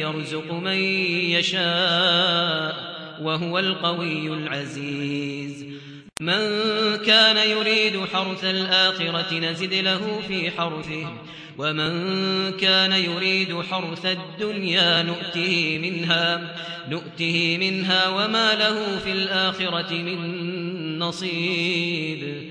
يرزق من يشاء وهو القوي العزيز. من كان يريد حرث الآخرة نزد له في حرثه ومن كان يريد حرث الدنيا نؤته منها نؤته منها وما له في الآخرة من نصيب.